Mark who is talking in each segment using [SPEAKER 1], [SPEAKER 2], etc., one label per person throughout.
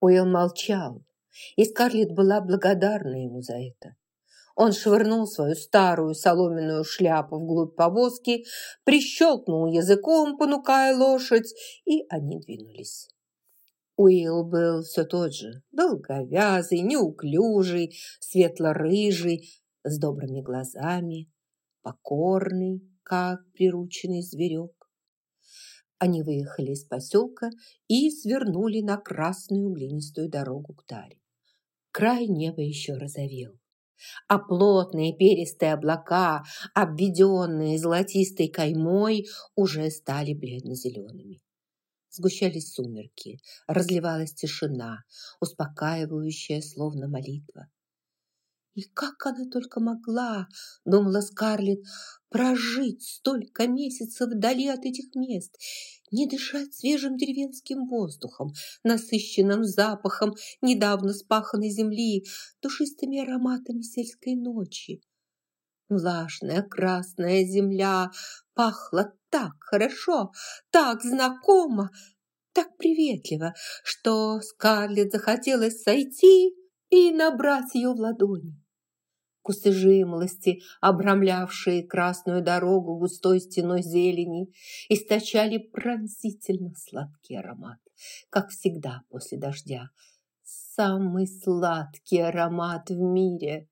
[SPEAKER 1] Уилл молчал, и Скарлетт была благодарна ему за это. Он швырнул свою старую соломенную шляпу вглубь повозки, прищелкнул языком, понукая лошадь, и они двинулись. Уилл был все тот же, долговязый, неуклюжий, светло-рыжий, с добрыми глазами, покорный, как прирученный зверек. Они выехали из поселка и свернули на красную глинистую дорогу к Таре. Край неба еще розовел а плотные перистые облака, обведенные золотистой каймой, уже стали бледно-зелеными. Сгущались сумерки, разливалась тишина, успокаивающая, словно молитва. И как она только могла, думала Скарлетт, прожить столько месяцев вдали от этих мест, не дышать свежим деревенским воздухом, насыщенным запахом недавно спаханной земли, душистыми ароматами сельской ночи. Влажная красная земля пахла так хорошо, так знакомо, так приветливо, что Скарлетт захотелось сойти и набрать ее в ладони. Кусты жимолости, обрамлявшие красную дорогу густой стеной зелени, источали пронзительно сладкий аромат, как всегда после дождя. Самый сладкий аромат в мире.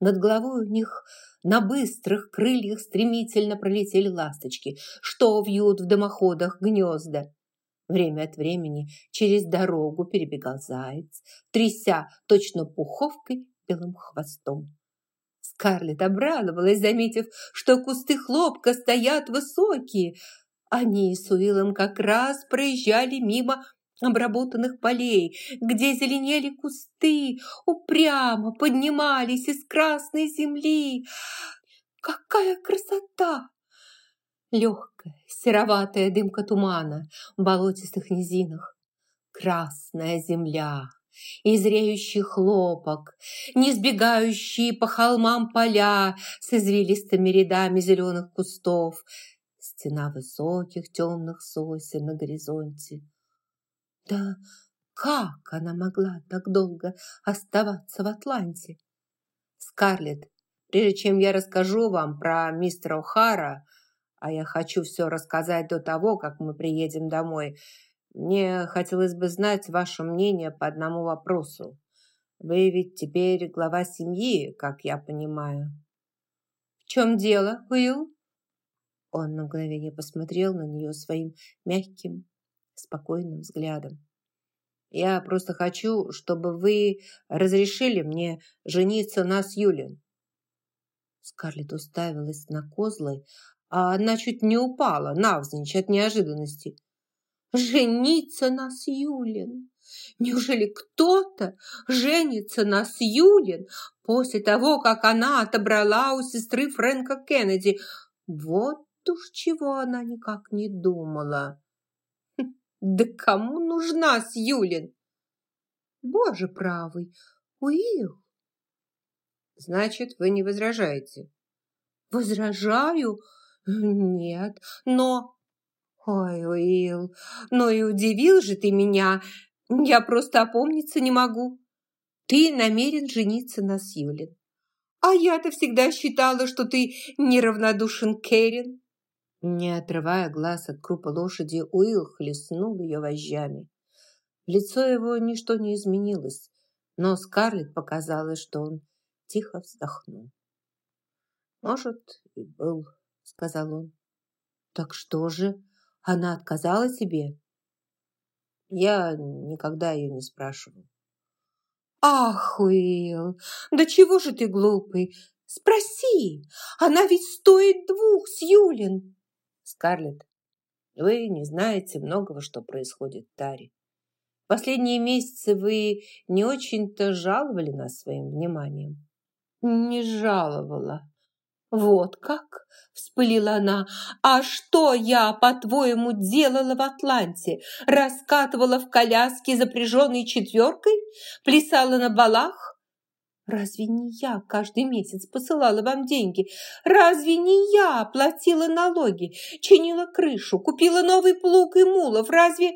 [SPEAKER 1] Над головой у них на быстрых крыльях стремительно пролетели ласточки, что вьют в дымоходах гнезда. Время от времени через дорогу перебегал заяц, тряся точно пуховкой белым хвостом. Скарлетт обрадовалась, заметив, что кусты хлопка стоят высокие. Они с Уиллом как раз проезжали мимо обработанных полей, где зеленели кусты, упрямо поднимались из красной земли. Какая красота! Легкая, сероватая дымка тумана в болотистых низинах. Красная земля, и зреющий хлопок, не сбегающие по холмам поля с извилистыми рядами зеленых кустов, стена высоких темных сосен на горизонте. Да как она могла так долго оставаться в Атланте? Скарлетт, прежде чем я расскажу вам про мистера О'Хара, а я хочу все рассказать до того, как мы приедем домой, мне хотелось бы знать ваше мнение по одному вопросу. Вы ведь теперь глава семьи, как я понимаю. В чем дело, Уилл? Он на мгновение посмотрел на нее своим мягким, спокойным взглядом. Я просто хочу, чтобы вы разрешили мне жениться на Сьюлин. Скарлетт уставилась на козлы, а она чуть не упала навзничь от неожиданности жениться на Сьюлин. Неужели кто-то женится на Сьюлин после того, как она отобрала у сестры Фрэнка Кеннеди? Вот уж чего она никак не думала. Хм, да кому нужна Сьюлин? Боже правый, Уилл! Значит, вы не возражаете? Возражаю? Нет, но «Ой, Уилл, ну и удивил же ты меня. Я просто опомниться не могу. Ты намерен жениться на Сьюлин. А я-то всегда считала, что ты неравнодушен Кэрин». Не отрывая глаз от крупа лошади, Уилл хлестнул ее вожжами. Лицо его ничто не изменилось, но Скарлетт показалось, что он тихо вздохнул. «Может, и был», — сказал он. «Так что же?» Она отказала тебе? Я никогда ее не спрашивал. Ах, Уилл, да чего же ты глупый? Спроси, она ведь стоит двух, Сьюлин. Скарлетт, вы не знаете многого, что происходит в Таре. Последние месяцы вы не очень-то жаловали нас своим вниманием. Не жаловала, «Вот как?» – вспылила она. «А что я, по-твоему, делала в Атланте? Раскатывала в коляске, запряженной четверкой? Плясала на балах? Разве не я каждый месяц посылала вам деньги? Разве не я платила налоги, чинила крышу, купила новый плуг и мулов? Разве...»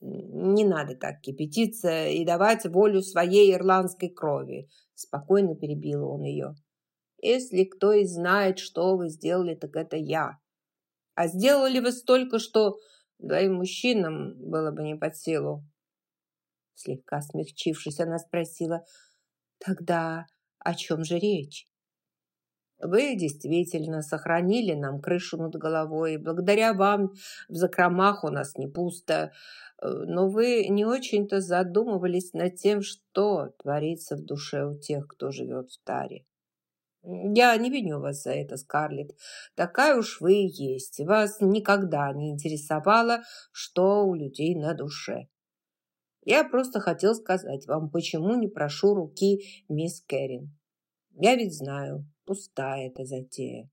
[SPEAKER 1] «Не надо так кипятиться и давать волю своей ирландской крови», спокойно перебил он ее. «Если кто и знает, что вы сделали, так это я. А сделали вы столько, что двоим мужчинам было бы не под силу». Слегка смягчившись, она спросила, «Тогда о чем же речь?» Вы действительно сохранили нам крышу над головой. Благодаря вам в закромах у нас не пусто. Э, но вы не очень-то задумывались над тем, что творится в душе у тех, кто живет в таре. Я не виню вас за это, Скарлетт. Такая уж вы и есть. Вас никогда не интересовало, что у людей на душе. Я просто хотел сказать вам, почему не прошу руки мисс Кэрин. Я ведь знаю, пустая эта затея.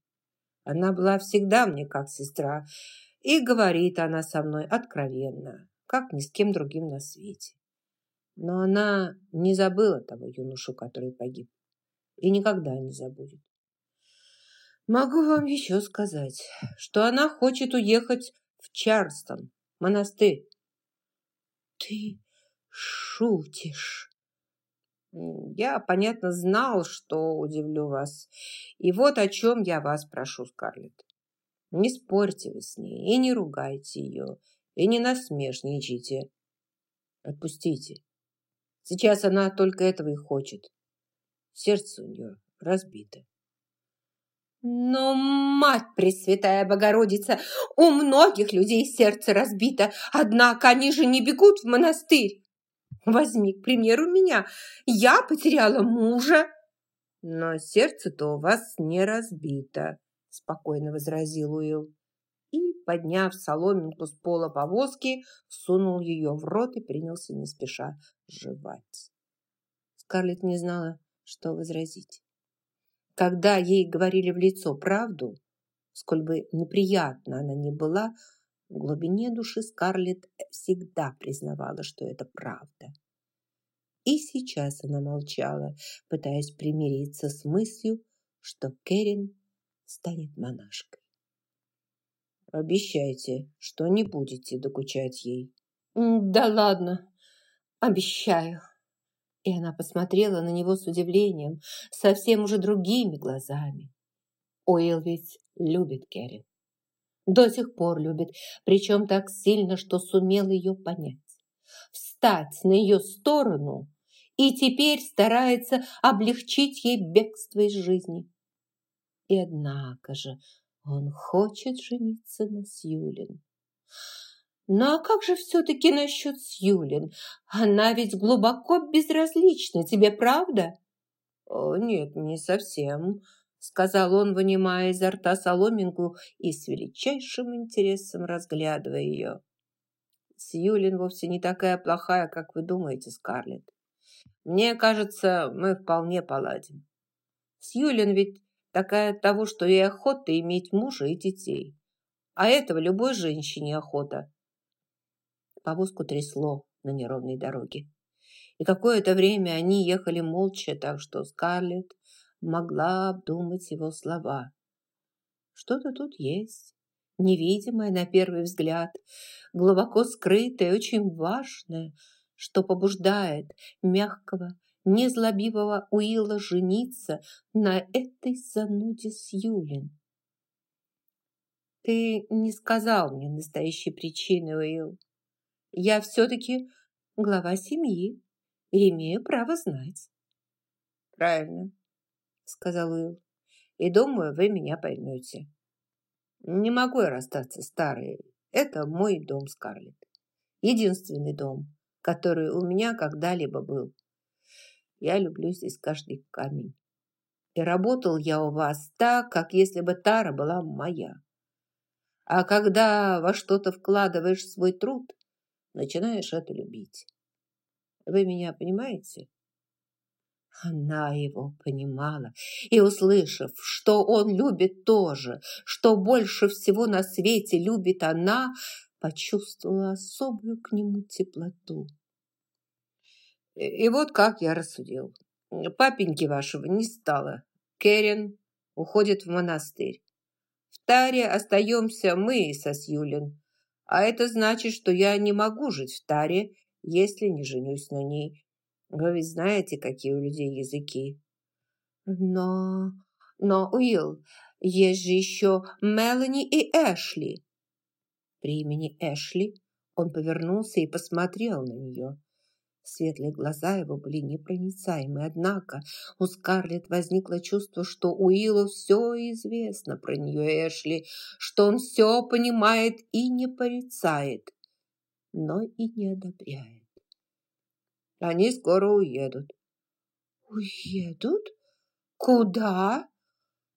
[SPEAKER 1] Она была всегда мне как сестра, и говорит она со мной откровенно, как ни с кем другим на свете. Но она не забыла того юношу, который погиб, и никогда не забудет. Могу вам еще сказать, что она хочет уехать в Чарльстон, монастырь. Ты шутишь? Я, понятно, знал, что удивлю вас. И вот о чем я вас прошу, Скарлетт. Не спорьте вы с ней и не ругайте ее, и не насмешничайте. Отпустите. Сейчас она только этого и хочет. Сердце у нее разбито. Но, мать Пресвятая Богородица, у многих людей сердце разбито, однако они же не бегут в монастырь. Возьми, к примеру, меня. Я потеряла мужа. Но сердце-то у вас не разбито, спокойно возразил Уилл. И, подняв соломинку с пола повозки, сунул ее в рот и принялся не спеша жевать. Скарлетт не знала, что возразить. Когда ей говорили в лицо правду, сколь бы неприятно она ни была, в глубине души Скарлетт всегда признавала, что это правда. И сейчас она молчала, пытаясь примириться с мыслью, что Кэрин станет монашкой. «Обещайте, что не будете докучать ей». «Да ладно, обещаю». И она посмотрела на него с удивлением, совсем уже другими глазами. Уилл ведь любит Кэрин. До сих пор любит, причем так сильно, что сумел ее понять. Встать на ее сторону и теперь старается облегчить ей бегство из жизни. И однако же он хочет жениться на Сьюлин. Ну а как же все-таки насчет Сьюлин? Она ведь глубоко безразлична тебе, правда? О, нет, не совсем сказал он, вынимая изо рта соломинку и с величайшим интересом разглядывая ее. Сьюлин вовсе не такая плохая, как вы думаете, Скарлетт. Мне кажется, мы вполне поладим. Сьюлин ведь такая того, что ей охота иметь мужа и детей. А этого любой женщине охота. Повозку трясло на неровной дороге. И какое-то время они ехали молча, так что Скарлетт могла обдумать его слова. Что-то тут есть, невидимое на первый взгляд, глубоко скрытое, очень важное, что побуждает мягкого, незлобивого Уилла жениться на этой зануде Сьюлин. Ты не сказал мне настоящей причины, Уилл. Я все-таки глава семьи и имею право знать. Правильно сказал Уилл. «И думаю, вы меня поймете. Не могу я расстаться старой. Это мой дом, Скарлетт. Единственный дом, который у меня когда-либо был. Я люблю здесь каждый камень. И работал я у вас так, как если бы Тара была моя. А когда во что-то вкладываешь свой труд, начинаешь это любить. Вы меня понимаете? Она его понимала и, услышав, что он любит тоже, что больше всего на свете любит она, почувствовала особую к нему теплоту. И вот как я рассудил. Папеньки вашего не стало. Керен уходит в монастырь. В Таре остаемся мы со Сьюлин, А это значит, что я не могу жить в таре, если не женюсь на ней. Вы ведь знаете, какие у людей языки.
[SPEAKER 2] Но... Но, Уилл, есть же еще Мелани и Эшли.
[SPEAKER 1] При имени Эшли он повернулся и посмотрел на нее. Светлые глаза его были непроницаемы, однако у Скарлетт возникло чувство, что Уиллу все известно про нее Эшли, что он все понимает и не порицает, но и не одобряет. Они скоро уедут.
[SPEAKER 2] Уедут? Куда?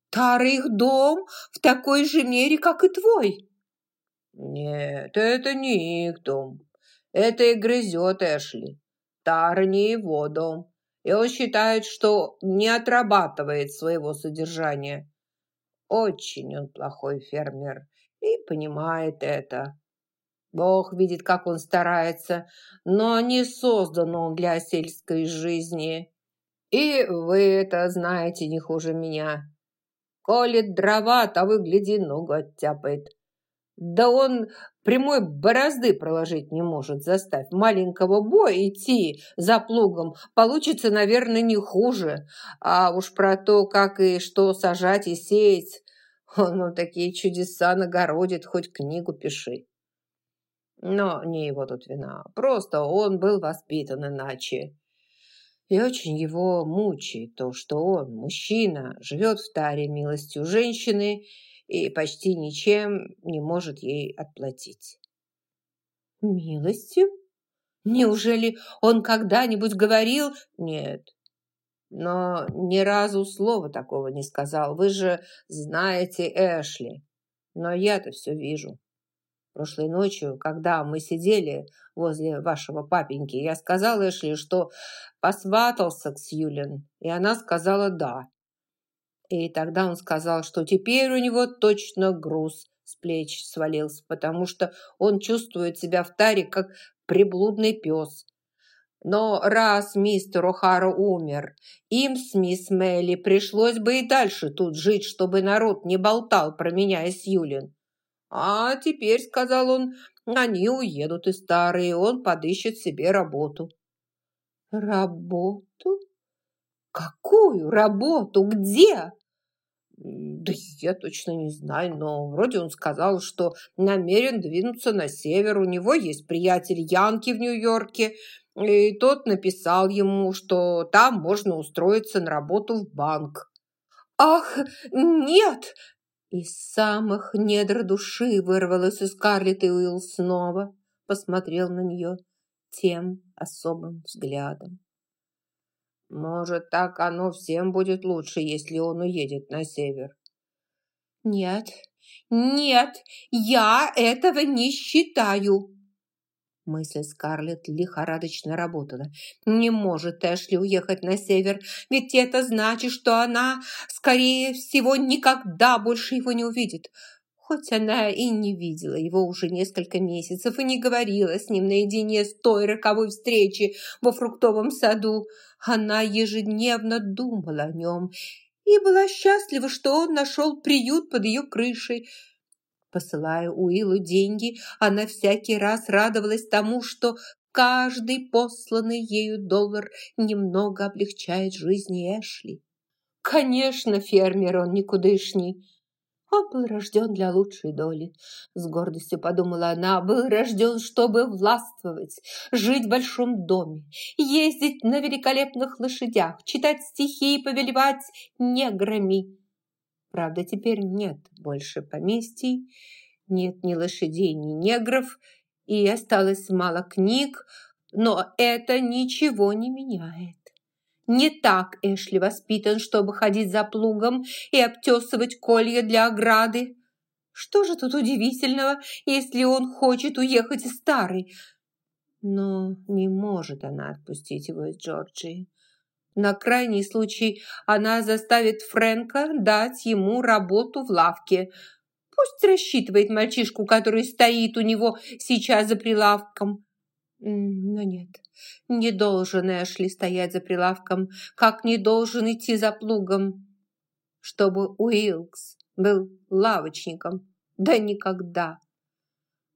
[SPEAKER 2] Тара их дом в такой же мере, как и твой.
[SPEAKER 1] Нет, это не их дом. Это и грызет Эшли. Тара не его дом. И он считает, что не отрабатывает своего содержания. Очень он плохой фермер и понимает это. Бог видит, как он старается, но не создан он для сельской жизни. И вы это знаете не хуже меня. Колет дрова, а выгляди, ногу оттяпает. Да он прямой борозды проложить не может. Заставь маленького боя идти за плугом. Получится, наверное, не хуже. А уж про то, как и что сажать и сеять, он ну, такие чудеса нагородит, хоть книгу пиши. Но не его тут вина. Просто он был воспитан иначе. И очень его мучает то, что он, мужчина, живет в таре милостью женщины и почти ничем не может ей отплатить.
[SPEAKER 2] «Милостью? Неужели он когда-нибудь говорил...»
[SPEAKER 1] «Нет, но ни разу слова такого не сказал. Вы же знаете Эшли. Но я-то все вижу. Прошлой ночью, когда мы сидели возле вашего папеньки, я сказал Эшли, что посватался к Сьюлин, и она сказала «да». И тогда он сказал, что теперь у него точно груз с плеч свалился, потому что он чувствует себя в таре, как приблудный пес. Но раз мистер О'Хара умер, им с мисс Мелли пришлось бы и дальше тут жить, чтобы народ не болтал про меня и Сьюлин. А теперь, сказал он, они уедут и старые, он подыщет себе работу.
[SPEAKER 2] Работу? Какую работу? Где?
[SPEAKER 1] Да я точно не знаю, но вроде он сказал, что намерен двинуться на север. У него есть приятель Янки в Нью-Йорке, и тот написал ему, что там можно устроиться на работу в банк.
[SPEAKER 2] «Ах, нет!» Из самых недр души вырвалась у Скарлетт, и Уилл снова посмотрел на нее тем особым взглядом.
[SPEAKER 1] «Может, так оно всем будет лучше, если он уедет на север?»
[SPEAKER 2] «Нет, нет, я этого не считаю!» Мысль Скарлетт лихорадочно работала. Не может Эшли уехать на север, ведь это значит, что она, скорее всего, никогда больше его не увидит. Хоть она и не видела его уже несколько месяцев и не говорила с ним наедине с той роковой встречи во фруктовом саду, она ежедневно думала о нем и была счастлива, что он нашел приют под ее крышей – Посылая Уиллу деньги, она всякий раз радовалась тому, что каждый посланный ею доллар немного облегчает жизнь Эшли. Конечно, фермер он никудышний. Он был рожден для лучшей доли. С гордостью подумала она, был рожден, чтобы властвовать, жить в большом доме, ездить на великолепных лошадях, читать стихи и повелевать неграми. Правда, теперь нет больше поместий, нет ни лошадей, ни негров, и осталось мало книг, но это ничего не меняет. Не так Эшли воспитан, чтобы ходить за плугом и обтесывать колья для ограды. Что же тут удивительного, если он хочет уехать из старой? Но не может она отпустить его из Джорджии. На крайний случай она заставит Фрэнка дать ему работу в лавке. Пусть рассчитывает мальчишку, который стоит у него сейчас за прилавком. Но нет, не должен Эшли стоять за прилавком, как не должен идти за плугом. Чтобы Уилкс был лавочником, да никогда.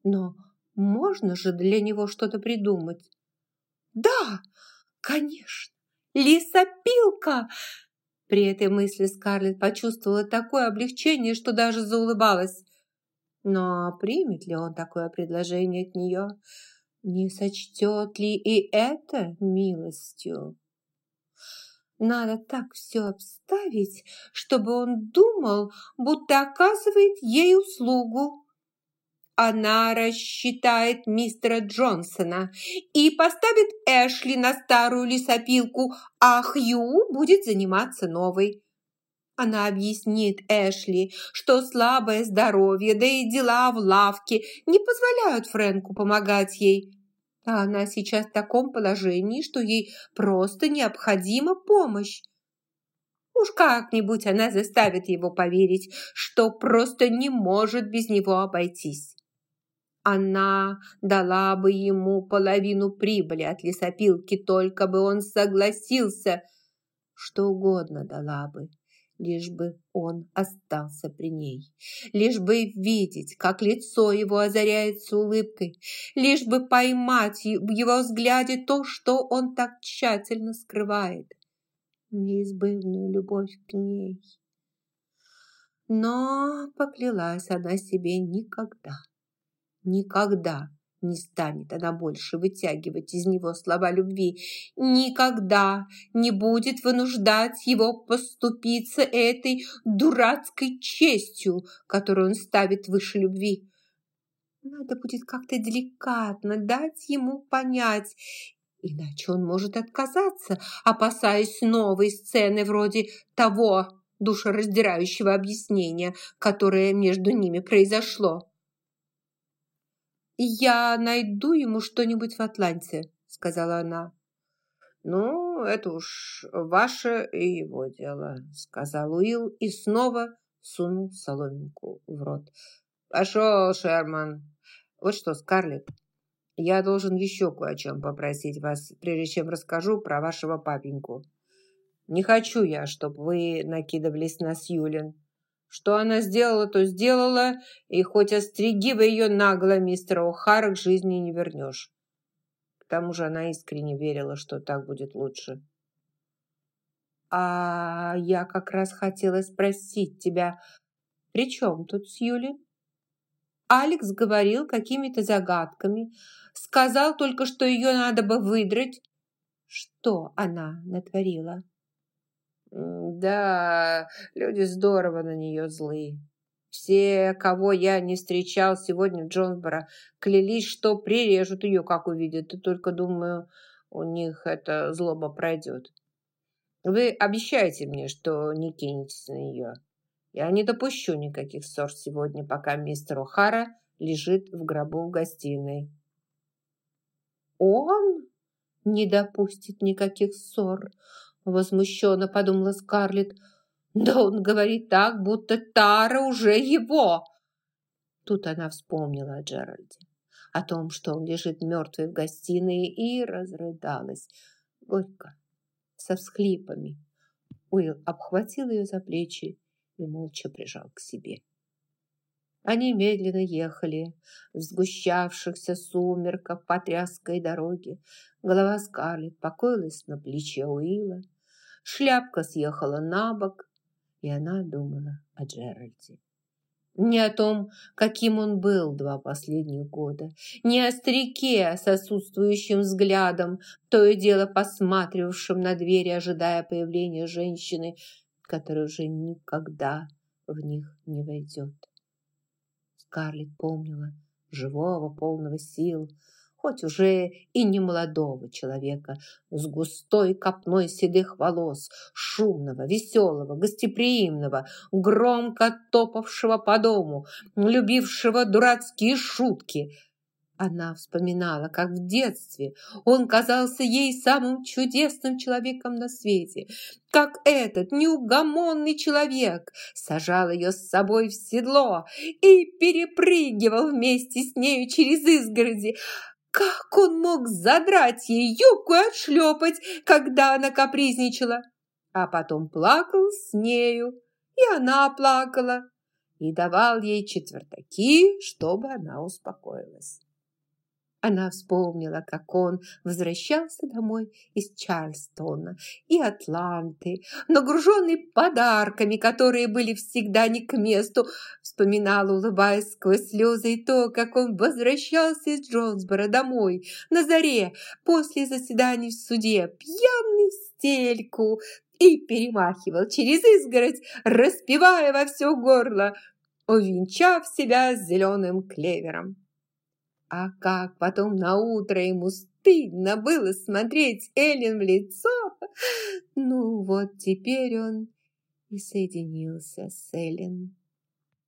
[SPEAKER 2] Но Можно же для него что-то придумать. Да, конечно, лесопилка! При этой мысли Скарлетт почувствовала такое облегчение, что даже заулыбалась. Но примет ли он такое предложение от нее? Не сочтет ли и это милостью? Надо так все обставить, чтобы он думал, будто оказывает ей услугу. Она рассчитает мистера Джонсона и поставит Эшли на старую лесопилку, а Хью будет заниматься новой. Она объяснит Эшли, что слабое здоровье, да и дела в лавке не позволяют Фрэнку помогать ей. А она сейчас в таком положении, что ей просто необходима помощь. Уж как-нибудь она заставит его поверить, что просто не может без него обойтись. Она дала бы ему половину прибыли от лесопилки, только бы он согласился. Что угодно дала бы, лишь бы он остался при ней, лишь бы видеть, как лицо его озаряется улыбкой, лишь бы поймать в его взгляде то, что он так тщательно скрывает, неизбывную любовь к ней. Но поклялась она себе никогда, никогда не станет она больше вытягивать из него слова любви, никогда не будет вынуждать его поступиться этой дурацкой честью, которую он ставит выше любви. Надо будет как-то деликатно дать ему понять, иначе он может отказаться, опасаясь новой сцены вроде того душераздирающего объяснения, которое между ними произошло. «Я найду ему что-нибудь в Атланте», — сказала она.
[SPEAKER 1] «Ну, это уж ваше и его дело», — сказал Уилл и снова сунул соломинку в рот. «Пошел, Шерман. Вот что, Скарлетт, я должен еще кое о чем попросить вас, прежде чем расскажу про вашего папеньку. Не хочу я, чтобы вы накидывались на Сьюлин. Что она сделала, то сделала, и хоть остриги вы ее нагло, мистер О'Хара, к жизни не вернешь. К тому же она искренне верила, что так будет лучше.
[SPEAKER 2] А я как раз хотела спросить тебя, при чем тут Сьюли? Алекс говорил какими-то загадками, сказал только, что ее надо бы выдрать. Что она натворила?
[SPEAKER 1] Да, люди здорово на нее злы. Все, кого я не встречал сегодня в Джонсборо, клялись, что прирежут ее, как увидят. И только, думаю, у них эта злоба пройдет. Вы обещаете мне, что не кинетесь на нее. Я не допущу никаких ссор сегодня, пока мистер О'Хара лежит в гробу в гостиной.
[SPEAKER 2] Он не допустит никаких ссор. Возмущенно подумала Скарлетт. Да он говорит так, будто Тара уже его. Тут она вспомнила о Джеральде, о том, что он лежит мертвый в гостиной, и разрыдалась. Горько, со всхлипами. Уилл обхватил ее за плечи и молча прижал к себе. Они медленно ехали в сгущавшихся сумерках по тряской дороге. Голова Скарлетт покоилась на плече Уилла. Шляпка съехала на бок, и она думала о Джеральде. Не о том, каким он был два последних года, не о старике с отсутствующим взглядом, то и дело посматривавшим на двери, ожидая появления женщины, которая уже никогда в них не войдет. Скарлетт помнила живого, полного сил, хоть уже и не молодого человека, с густой копной седых волос, шумного, веселого, гостеприимного, громко топавшего по дому, любившего дурацкие шутки. Она вспоминала, как в детстве он казался ей самым чудесным человеком на свете, как этот неугомонный человек сажал ее с собой в седло и перепрыгивал вместе с нею через изгороди, как он мог задрать ей юбку и отшлепать, когда она капризничала? А потом плакал с нею, и она плакала, и давал ей четвертаки, чтобы она успокоилась. Она вспомнила, как он возвращался домой из Чарльстона и Атланты, нагруженный подарками, которые были всегда не к месту. Вспоминала, улыбаясь сквозь слезы, и то, как он возвращался из Джонсбора домой на заре после заседаний в суде, пьяный стельку, и перемахивал через изгородь, распевая во все горло, увенчав себя зеленым клевером. А как потом на утро ему стыдно было смотреть Эллен в лицо. Ну вот теперь он и соединился с Эллен.